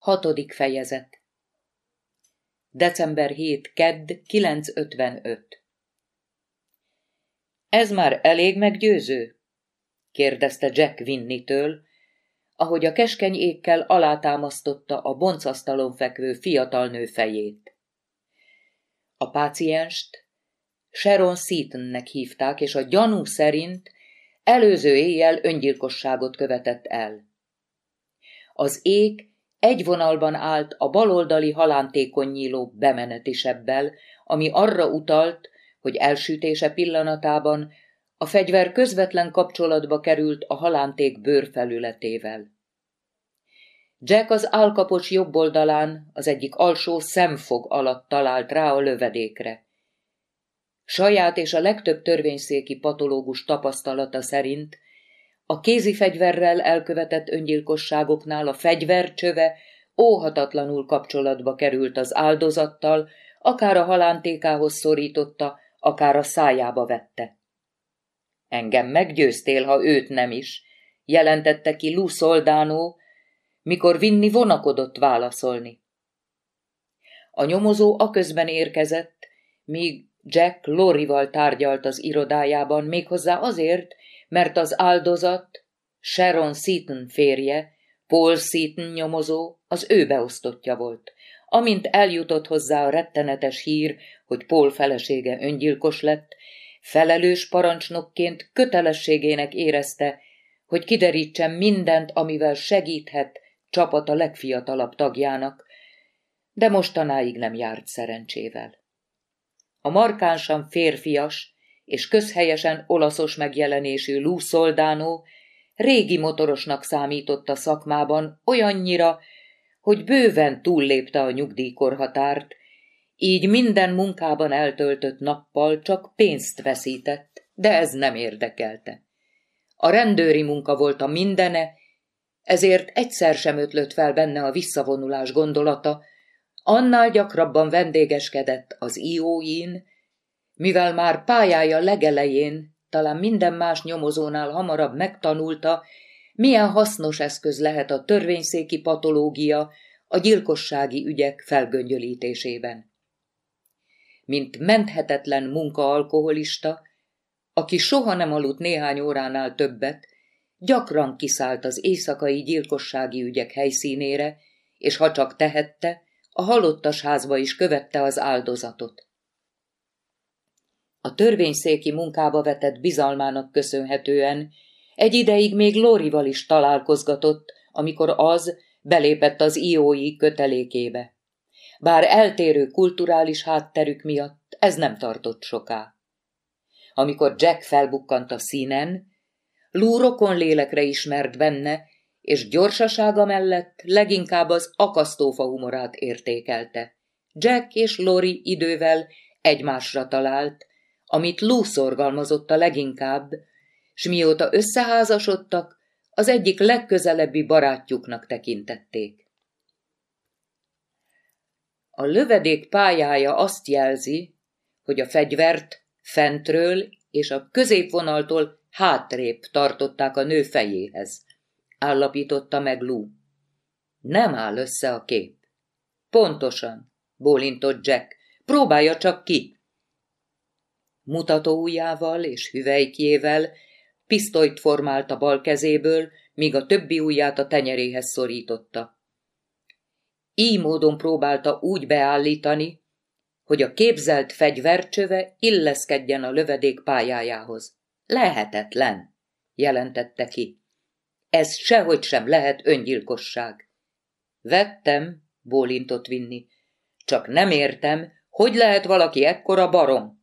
Hatodik fejezet December 7. Kedd 9.55 Ez már elég meggyőző? kérdezte Jack Winnie-től, ahogy a keskeny ékkel alátámasztotta a boncasztalon fekvő fiatal nő fejét. A pácienst Sharon Seatonnek hívták, és a gyanú szerint előző éjjel öngyilkosságot követett el. Az ég egy vonalban állt a baloldali halántékony nyíló bemenetisebbel, ami arra utalt, hogy elsütése pillanatában a fegyver közvetlen kapcsolatba került a halánték bőrfelületével. Jack az álkapos jobb oldalán, az egyik alsó szemfog alatt talált rá a lövedékre. Saját és a legtöbb törvényszéki patológus tapasztalata szerint a kézi fegyverrel elkövetett öngyilkosságoknál a fegyvercsöve óhatatlanul kapcsolatba került az áldozattal, akár a halántékához szorította, akár a szájába vette. Engem meggyőztél, ha őt nem is, jelentette ki Lou Soldánó, mikor Vinni vonakodott válaszolni. A nyomozó aközben érkezett, míg Jack Lorival tárgyalt az irodájában, méghozzá azért, mert az áldozat, Sharon Seaton férje, Paul Seaton nyomozó, az ő beosztottja volt. Amint eljutott hozzá a rettenetes hír, hogy Paul felesége öngyilkos lett, felelős parancsnokként kötelességének érezte, hogy kiderítsen mindent, amivel segíthet csapata legfiatalabb tagjának, de mostanáig nem járt szerencsével. A markánsan férfias, és közhelyesen olaszos megjelenésű Lou Soldano régi motorosnak számított a szakmában olyannyira, hogy bőven túllépte a nyugdíjkorhatárt, így minden munkában eltöltött nappal csak pénzt veszített, de ez nem érdekelte. A rendőri munka volt a mindene, ezért egyszer sem ötlött fel benne a visszavonulás gondolata, annál gyakrabban vendégeskedett az ióin, mivel már pályája legelején, talán minden más nyomozónál hamarabb megtanulta, milyen hasznos eszköz lehet a törvényszéki patológia a gyilkossági ügyek felgöngyölítésében. Mint menthetetlen munkaalkoholista, aki soha nem aludt néhány óránál többet, gyakran kiszállt az éjszakai gyilkossági ügyek helyszínére, és ha csak tehette, a halottas házba is követte az áldozatot. A törvényszéki munkába vetett bizalmának köszönhetően egy ideig még Lorival is találkozgatott, amikor az belépett az iói kötelékébe. Bár eltérő kulturális hátterük miatt ez nem tartott soká. Amikor Jack felbukkant a színen, Lou rokon lélekre ismert benne, és gyorsasága mellett leginkább az akasztófa humorát értékelte. Jack és Lori idővel egymásra talált, amit Lou szorgalmazott a leginkább, s mióta összeházasodtak, az egyik legközelebbi barátjuknak tekintették. A lövedék pályája azt jelzi, hogy a fegyvert fentről és a középvonaltól hátrébb tartották a nő fejéhez, állapította meg Lou. Nem áll össze a kép. Pontosan, bólintott Jack. Próbálja csak ki. Mutató ujjával és hüvelykjével pisztolyt formált a bal kezéből, míg a többi ujját a tenyeréhez szorította. Így módon próbálta úgy beállítani, hogy a képzelt fegyvercsöve illeszkedjen a lövedék pályájához. Lehetetlen, jelentette ki. Ez sehogy sem lehet öngyilkosság. Vettem, bólintott Vinni. Csak nem értem, hogy lehet valaki ekkora barom.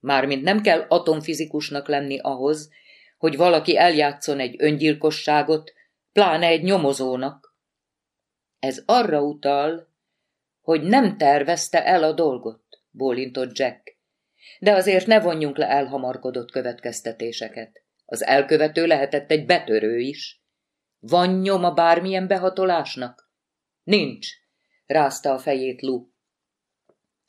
Mármint nem kell atomfizikusnak lenni ahhoz, hogy valaki eljátszon egy öngyilkosságot, pláne egy nyomozónak. Ez arra utal, hogy nem tervezte el a dolgot, bólintott Jack. De azért ne vonjunk le elhamarkodott következtetéseket. Az elkövető lehetett egy betörő is. Van nyoma bármilyen behatolásnak? Nincs, rázta a fejét Lu.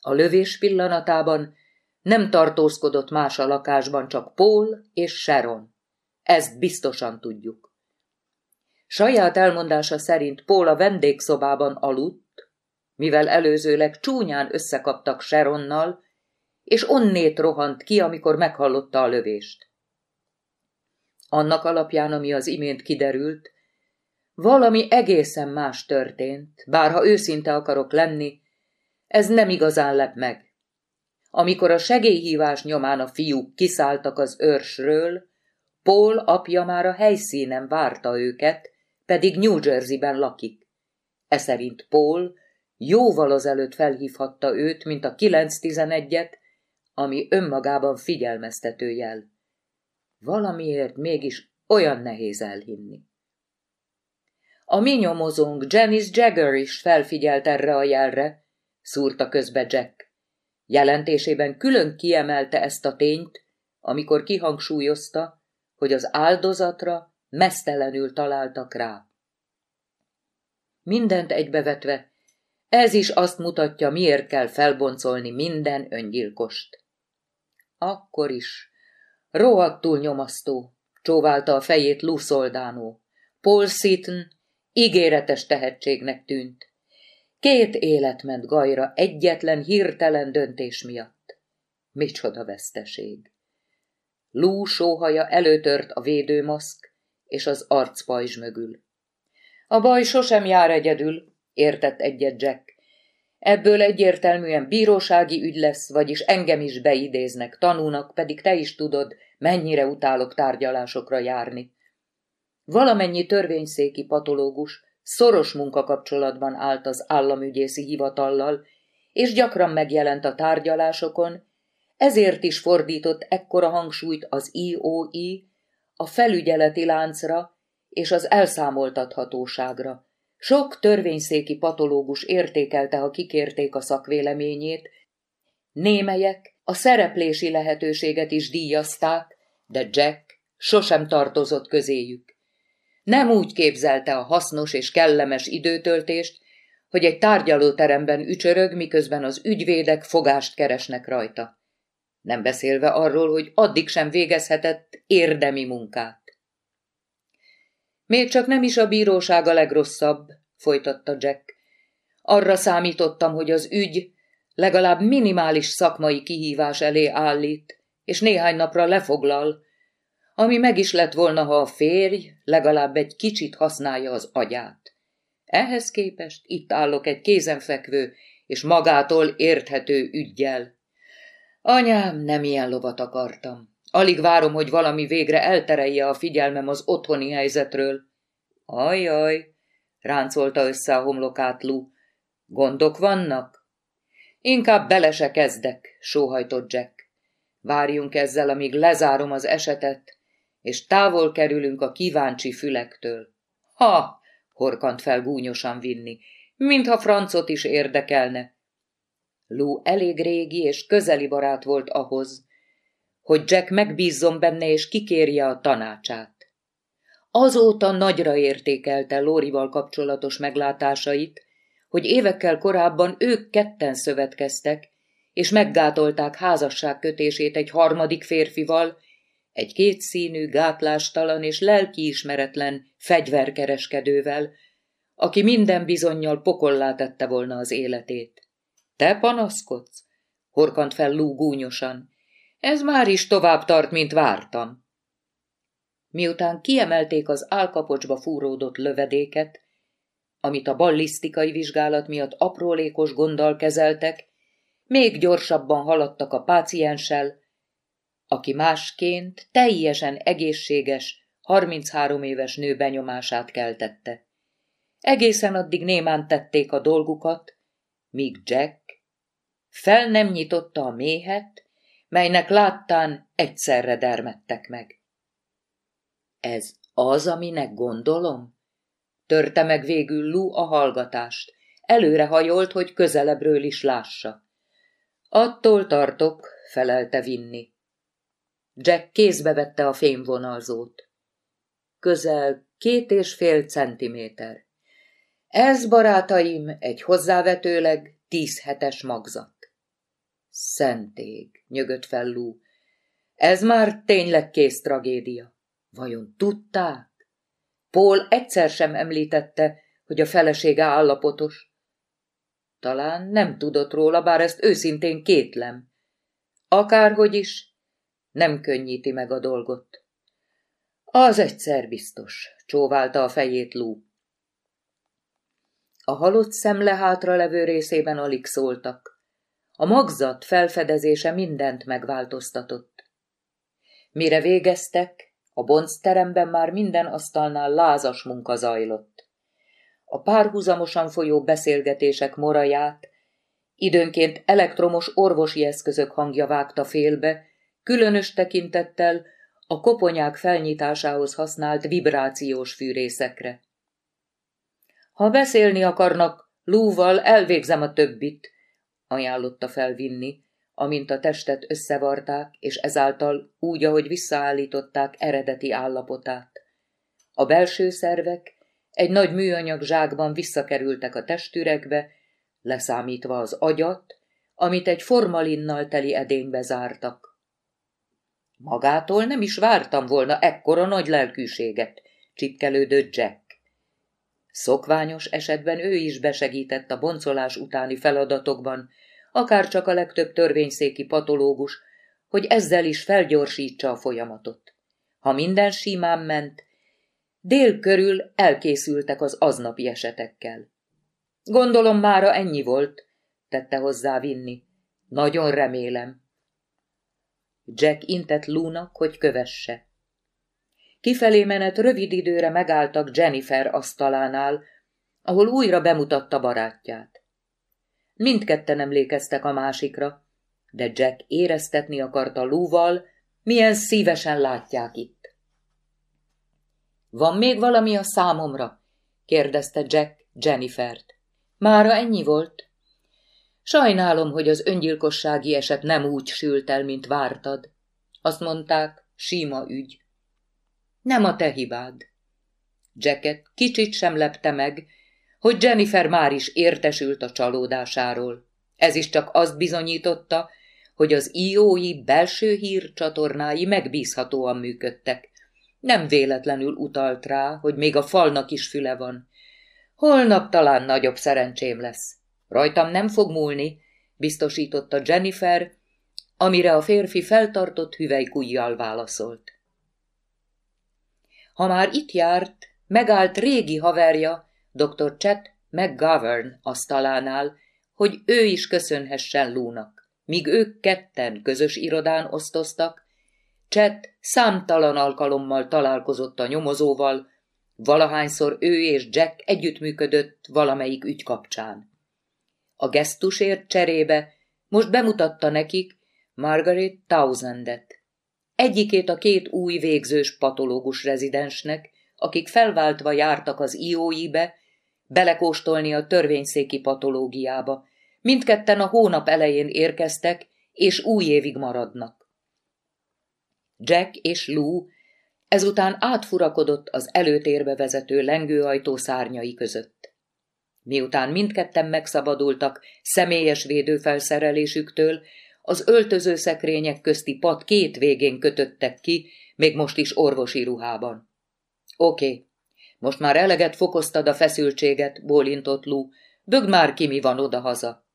A lövés pillanatában nem tartózkodott más a lakásban, csak Paul és Sharon. Ezt biztosan tudjuk. Saját elmondása szerint Paul a vendégszobában aludt, mivel előzőleg csúnyán összekaptak Sharonnal, és onnét rohant ki, amikor meghallotta a lövést. Annak alapján, ami az imént kiderült, valami egészen más történt, bár ha őszinte akarok lenni, ez nem igazán lep meg. Amikor a segélyhívás nyomán a fiúk kiszálltak az őrsről, Paul apja már a helyszínen várta őket, pedig New Jersey-ben lakik. E szerint Paul jóval azelőtt felhívhatta őt, mint a 911-et, ami önmagában figyelmeztető jel. Valamiért mégis olyan nehéz elhinni. A mi nyomozónk Janice Jagger is felfigyelt erre a jelre, szúrta közbe Jack. Jelentésében külön kiemelte ezt a tényt, amikor kihangsúlyozta, hogy az áldozatra mesztelenül találtak rá. Mindent egybevetve, ez is azt mutatja, miért kell felboncolni minden öngyilkost. Akkor is. Rohadtul nyomasztó, csóválta a fejét Lusoldánó. Paul Seaton ígéretes tehetségnek tűnt. Két élet ment gajra egyetlen hirtelen döntés miatt. Micsoda veszteség. Lú sóhaja előtört a védőmaszk és az arcpajzs mögül. A baj sosem jár egyedül, értett egyet Jack. Ebből egyértelműen bírósági ügy lesz, vagyis engem is beidéznek, tanúnak, pedig te is tudod, mennyire utálok tárgyalásokra járni. Valamennyi törvényszéki patológus szoros munkakapcsolatban állt az államügyészi hivatallal, és gyakran megjelent a tárgyalásokon, ezért is fordított ekkora hangsúlyt az IOI, a felügyeleti láncra és az elszámoltathatóságra. Sok törvényszéki patológus értékelte, ha kikérték a szakvéleményét, némelyek a szereplési lehetőséget is díjazták, de Jack sosem tartozott közéjük. Nem úgy képzelte a hasznos és kellemes időtöltést, hogy egy tárgyalóteremben ücsörög, miközben az ügyvédek fogást keresnek rajta. Nem beszélve arról, hogy addig sem végezhetett érdemi munkát. Még csak nem is a bíróság a legrosszabb, folytatta Jack. Arra számítottam, hogy az ügy legalább minimális szakmai kihívás elé állít, és néhány napra lefoglal, ami meg is lett volna, ha a férj legalább egy kicsit használja az agyát. Ehhez képest itt állok egy kézenfekvő és magától érthető ügyjel. Anyám, nem ilyen lovat akartam. Alig várom, hogy valami végre elterelje a figyelmem az otthoni helyzetről. Ajaj, ráncolta össze a homlokát Lu. Gondok vannak? Inkább bele se kezdek, sóhajtott Jack. Várjunk ezzel, amíg lezárom az esetet, és távol kerülünk a kíváncsi fülektől. Ha, horkant fel gúnyosan vinni, mintha francot is érdekelne. Lou elég régi és közeli barát volt ahhoz, hogy Jack megbízzon benne és kikérje a tanácsát. Azóta nagyra értékelte Lórival kapcsolatos meglátásait, hogy évekkel korábban ők ketten szövetkeztek, és meggátolták házasság kötését egy harmadik férfival, egy kétszínű, gátlástalan és lelkiismeretlen fegyverkereskedővel, aki minden bizonyal pokollá tette volna az életét. Te panaszkodsz? Horkant fel Lú gúnyosan. Ez már is tovább tart, mint vártam. Miután kiemelték az álkapocsba fúródott lövedéket, amit a ballisztikai vizsgálat miatt aprólékos gonddal kezeltek, még gyorsabban haladtak a pácienssel, aki másként teljesen egészséges, 33 éves nő benyomását keltette. Egészen addig némán tették a dolgukat, míg Jack fel nem nyitotta a méhet, melynek láttán egyszerre dermedtek meg. Ez az, aminek gondolom? Törte meg végül Lou a hallgatást. Előre hajolt, hogy közelebbről is lássa. Attól tartok, felelte Vinni. Jack kézbe vette a fémvonalzót. Közel két és fél centiméter. Ez, barátaim, egy hozzávetőleg tíz hetes magzat. Szentég, nyögött fel Lú. Ez már tényleg kész tragédia. Vajon tudták? Paul egyszer sem említette, hogy a felesége állapotos. Talán nem tudott róla, bár ezt őszintén kétlem. Akárhogy is, nem könnyíti meg a dolgot. Az egyszer biztos, csóválta a fejét Lú. A halott szemle hátra levő részében alig szóltak. A magzat felfedezése mindent megváltoztatott. Mire végeztek, a boncteremben már minden asztalnál lázas munka zajlott. A párhuzamosan folyó beszélgetések moraját, időnként elektromos orvosi eszközök hangja vágta félbe, különös tekintettel a koponyák felnyitásához használt vibrációs fűrészekre. Ha beszélni akarnak, lúval elvégzem a többit, ajánlotta felvinni, amint a testet összevarták, és ezáltal úgy, ahogy visszaállították eredeti állapotát. A belső szervek egy nagy műanyag zsákban visszakerültek a testüregbe, leszámítva az agyat, amit egy formalinnal teli edénybe zártak. Magától nem is vártam volna ekkora nagy lelkűséget, csipkelődött Jack. Szokványos esetben ő is besegített a boncolás utáni feladatokban, akár csak a legtöbb törvényszéki patológus, hogy ezzel is felgyorsítsa a folyamatot. Ha minden simán ment, dél körül elkészültek az aznapi esetekkel. Gondolom mára ennyi volt, tette hozzá Vinni. Nagyon remélem. Jack intett Lúnak, hogy kövesse. Kifelé menet rövid időre megálltak Jennifer asztalánál, ahol újra bemutatta barátját. Mindketten emlékeztek a másikra, de Jack éreztetni akarta Lúval, milyen szívesen látják itt. Van még valami a számomra? kérdezte Jack Jennifert. Mára ennyi volt? Sajnálom, hogy az öngyilkossági eset nem úgy sült el, mint vártad. Azt mondták, sima ügy. Nem a te hibád. Jacket kicsit sem lepte meg, hogy Jennifer már is értesült a csalódásáról. Ez is csak azt bizonyította, hogy az IOI belső hírcsatornái megbízhatóan működtek. Nem véletlenül utalt rá, hogy még a falnak is füle van. Holnap talán nagyobb szerencsém lesz. Rajtam nem fog múlni, biztosította Jennifer, amire a férfi feltartott hüvelykujjal válaszolt. Ha már itt járt, megállt régi haverja, dr. Chet McGovern asztalánál, hogy ő is köszönhessen Lúnak. Míg ők ketten közös irodán osztoztak, Chet számtalan alkalommal találkozott a nyomozóval, valahányszor ő és Jack együttműködött valamelyik ügy kapcsán. A gesztusért cserébe most bemutatta nekik Margaret Towsandet. Egyikét a két új végzős patológus rezidensnek, akik felváltva jártak az IOI-be, belekóstolni a törvényszéki patológiába. Mindketten a hónap elején érkeztek, és új évig maradnak. Jack és Lou ezután átfurakodott az előtérbe vezető lengőajtó szárnyai között. Miután mindketten megszabadultak személyes védőfelszerelésüktől, az öltöző szekrények közti pad két végén kötöttek ki, még most is orvosi ruhában. Oké, most már eleget fokoztad a feszültséget, bólintott Lú, dögd már ki, mi van odahaza.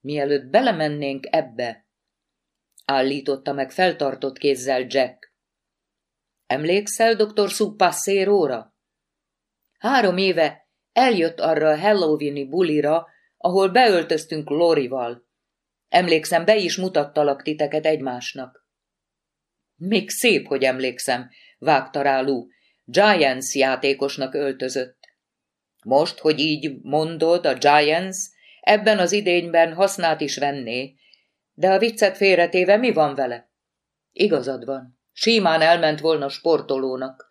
Mielőtt belemennénk ebbe, állította meg feltartott kézzel Jack. Emlékszel dr. Subpasszéróra? Három éve Eljött arra a Halloweeni bulira, ahol beöltöztünk Lorival. Emlékszem, be is mutattalak titeket egymásnak. Még szép, hogy emlékszem, vágta rá Lou. Giants játékosnak öltözött. Most, hogy így mondod, a Giants ebben az idényben hasznát is venné, de a viccet félretéve mi van vele? Igazad van. Simán elment volna sportolónak.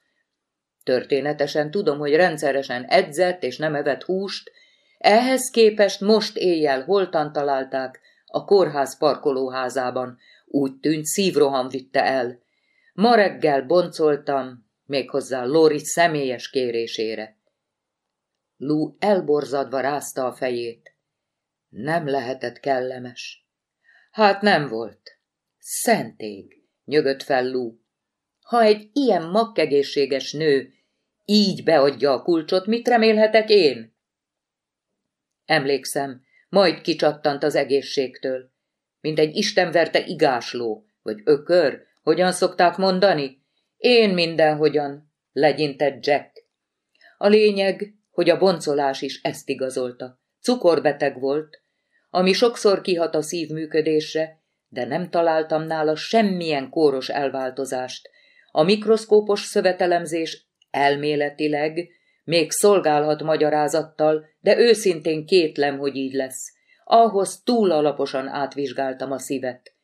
Történetesen tudom, hogy rendszeresen edzett és nem evett húst, ehhez képest most éjjel holtan találták a kórház parkolóházában, úgy tűnt szívroham vitte el. Ma reggel boncoltam, méghozzá Lori személyes kérésére. Lú elborzadva rázta a fejét. Nem lehetett kellemes. Hát nem volt. Szentég, nyögött fel Lú. Ha egy ilyen makkegészséges nő így beadja a kulcsot, mit remélhetek én? Emlékszem, majd kicsattant az egészségtől, mint egy istenverte igásló, vagy ökör, hogyan szokták mondani? Én mindenhogyan, legyintett Jack. A lényeg, hogy a boncolás is ezt igazolta. Cukorbeteg volt, ami sokszor kihat a szív működésre, de nem találtam nála semmilyen kóros elváltozást. A mikroszkópos szövetelemzés elméletileg még szolgálhat magyarázattal, de őszintén kétlem, hogy így lesz. Ahhoz túl alaposan átvizsgáltam a szívet.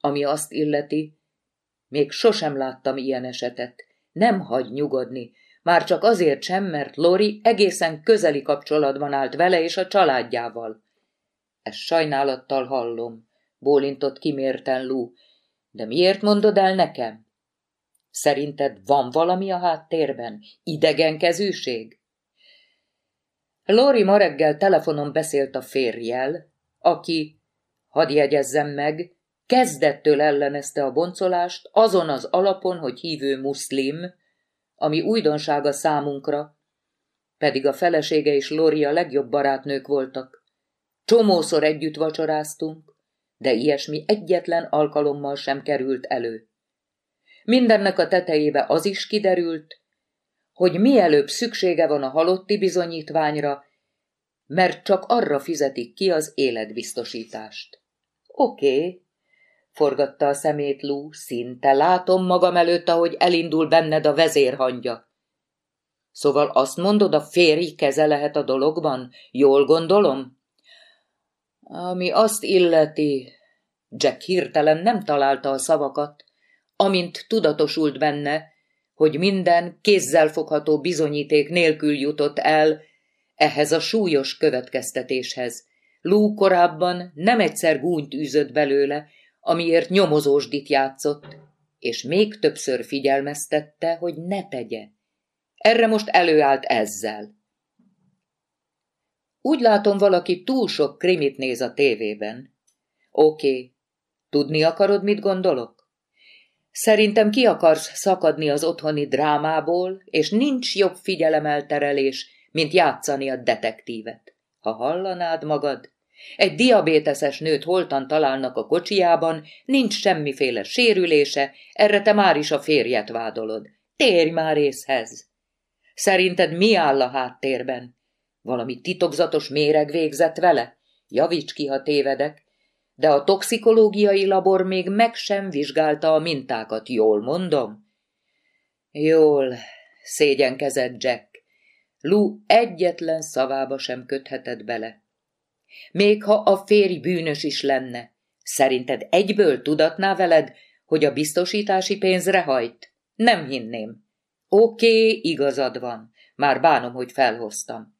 Ami azt illeti, még sosem láttam ilyen esetet. Nem hagy nyugodni, már csak azért sem, mert Lori egészen közeli kapcsolatban állt vele és a családjával. Ezt sajnálattal hallom, bólintott kimérten Lú. De miért mondod el nekem? Szerinted van valami a háttérben? Idegenkezűség? Lori ma reggel telefonon beszélt a férjel, aki, hadd jegyezzem meg, kezdettől ellenezte a boncolást azon az alapon, hogy hívő muszlim, ami újdonsága számunkra, pedig a felesége és Lori a legjobb barátnők voltak. Csomószor együtt vacsoráztunk, de ilyesmi egyetlen alkalommal sem került elő. Mindennek a tetejébe az is kiderült, hogy mielőbb szüksége van a halotti bizonyítványra, mert csak arra fizetik ki az életbiztosítást. Oké, okay, forgatta a szemét Lú, szinte látom magam előtt, ahogy elindul benned a vezérhangja. Szóval azt mondod, a férj keze lehet a dologban? Jól gondolom? Ami azt illeti, Jack hirtelen nem találta a szavakat, amint tudatosult benne, hogy minden kézzelfogható bizonyíték nélkül jutott el ehhez a súlyos következtetéshez. Lú korábban nem egyszer gúnyt űzött belőle, amiért nyomozósdit játszott, és még többször figyelmeztette, hogy ne tegye. Erre most előállt ezzel. Úgy látom, valaki túl sok krimit néz a tévében. Oké, tudni akarod, mit gondolok? Szerintem ki akarsz szakadni az otthoni drámából, és nincs jobb figyelemelterelés, mint játszani a detektívet. Ha hallanád magad, egy diabéteses nőt holtan találnak a kocsijában, nincs semmiféle sérülése, erre te már is a férjet vádolod. Térj már észhez! Szerinted mi áll a háttérben? Valami titokzatos méreg végzett vele? Javíts ki, ha tévedek. De a toxikológiai labor még meg sem vizsgálta a mintákat, jól mondom? Jól, szégyenkezett Jack. Lou egyetlen szavába sem köthetett bele. Még ha a férj bűnös is lenne, szerinted egyből tudatná veled, hogy a biztosítási pénzre hajt? Nem hinném. Oké, igazad van. Már bánom, hogy felhoztam.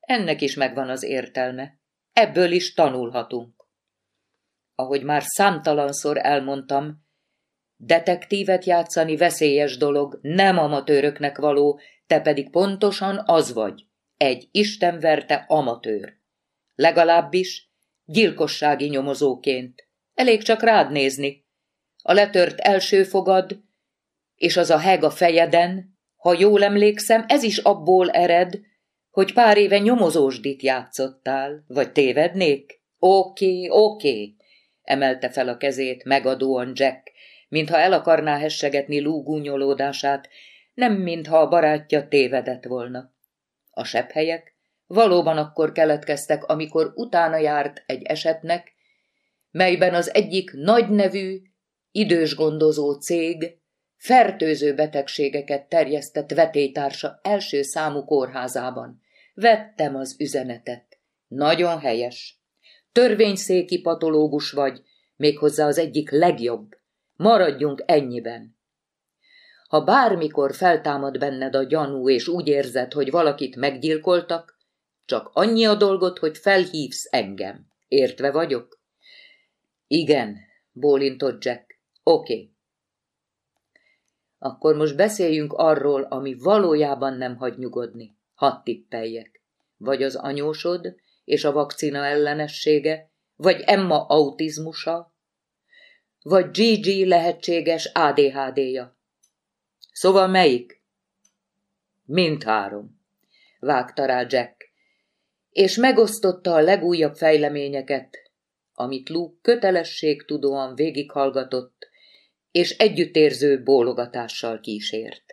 Ennek is megvan az értelme. Ebből is tanulhatunk. Ahogy már számtalanszor elmondtam, detektívet játszani veszélyes dolog, nem amatőröknek való, te pedig pontosan az vagy, egy istenverte amatőr. Legalábbis gyilkossági nyomozóként. Elég csak rád nézni. A letört első fogad, és az a heg a fejeden, ha jól emlékszem, ez is abból ered, hogy pár éve nyomozósdit játszottál, vagy tévednék? Oké, oké, emelte fel a kezét megadóan Jack, mintha el akarná hessegetni gúnyolódását, nem mintha a barátja tévedett volna. A sepphelyek valóban akkor keletkeztek, amikor utána járt egy esetnek, melyben az egyik nagynevű, idős gondozó cég fertőző betegségeket terjesztett vetétársa első számú kórházában. Vettem az üzenetet. Nagyon helyes. Törvényszéki patológus vagy, méghozzá az egyik legjobb. Maradjunk ennyiben. Ha bármikor feltámad benned a gyanú, és úgy érzed, hogy valakit meggyilkoltak, csak annyi a dolgot, hogy felhívsz engem. Értve vagyok? Igen, bólintott Jack. Oké. Okay. Akkor most beszéljünk arról, ami valójában nem hagy nyugodni. Hadd tippeljek. Vagy az anyósod és a vakcina ellenessége, vagy Emma autizmusa, vagy Gigi lehetséges ADHD-ja. Szóval melyik? Mindhárom, vágta rá Jack, és megosztotta a legújabb fejleményeket, amit Luke kötelességtudóan végighallgatott, és együttérző bólogatással kísért.